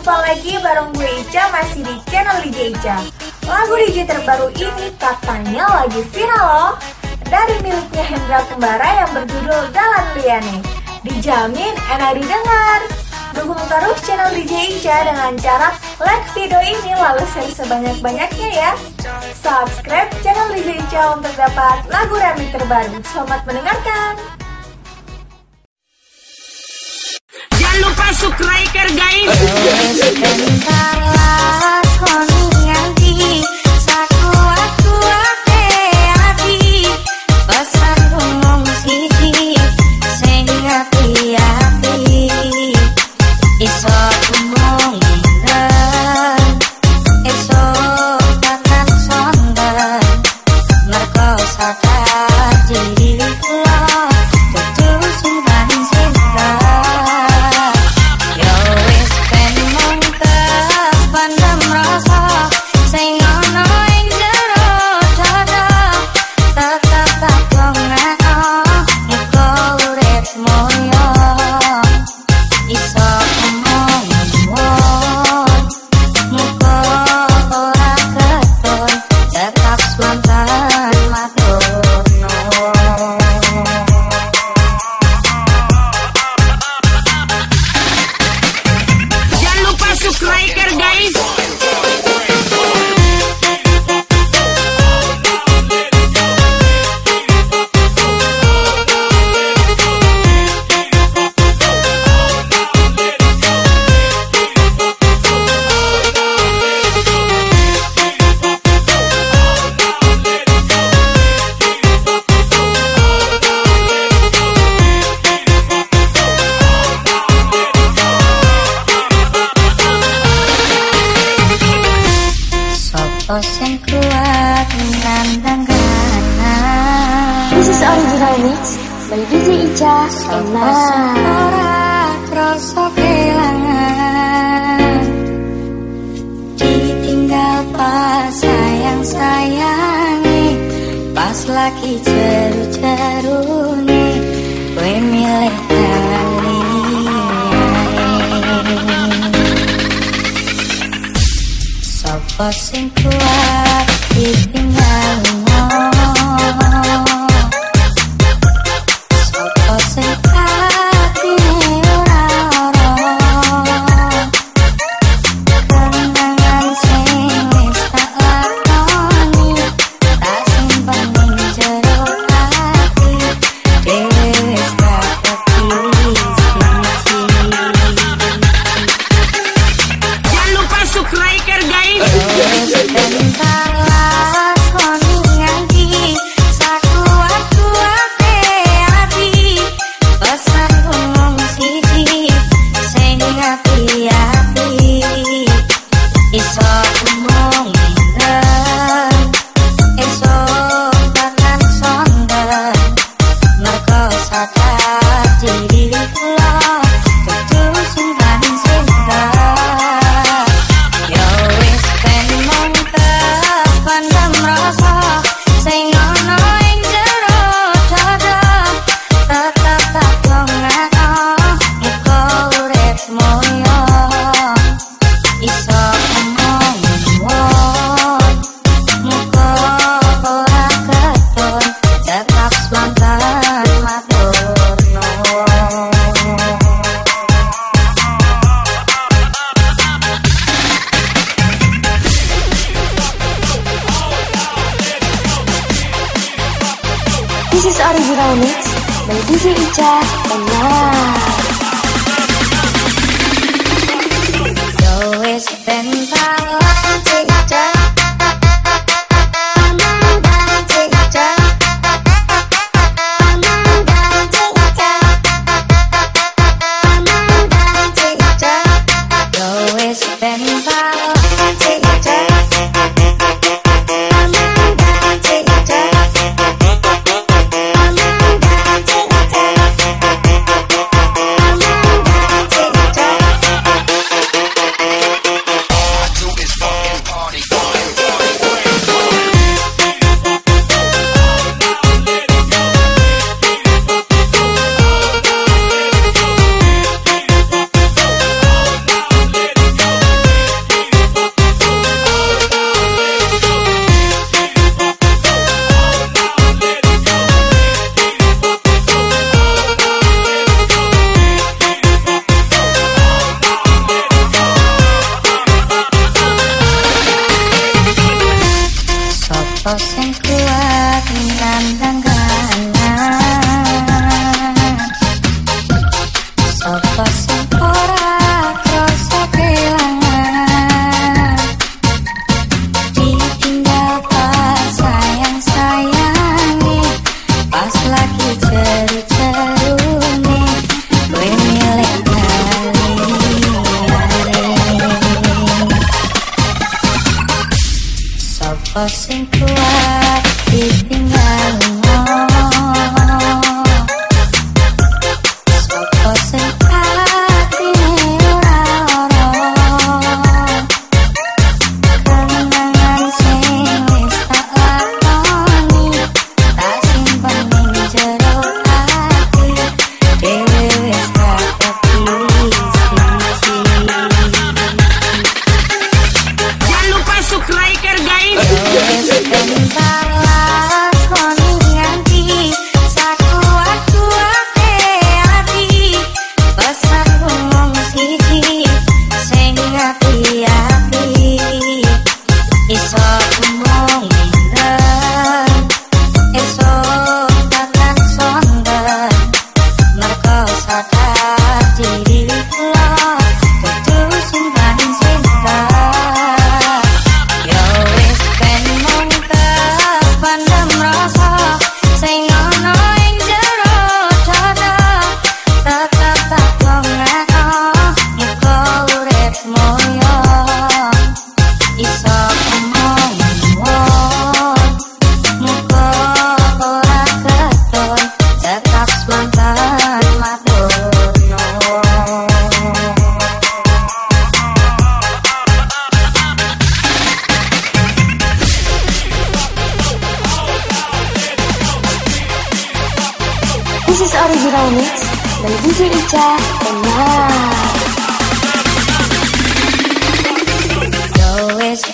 Jumpa lagi bareng gue Ica masih di channel DJ Ica. Lagu DJ terbaru ini katanya lagi viral loh. Dari miliknya Hendra Kembara yang berjudul Jalan Liane. Dijamin enak didengar. Dukung terus channel DJ Ica dengan cara like video ini lalu share sebanyak-banyaknya ya. Subscribe channel DJ Ica untuk dapat lagu remix terbaru. Selamat mendengarkan Subscribe guys. plantar. By DJ Ica. Ora krasa kelangan Ditinggal pas sayang-sayangi Pas lagi jeru-jerune Kowe milih tani Sopo sing kuat yeah. This is original mix by DJ Ica and Nas. Yo wis ben palang Sopo original mix. By DJ Ika and So it's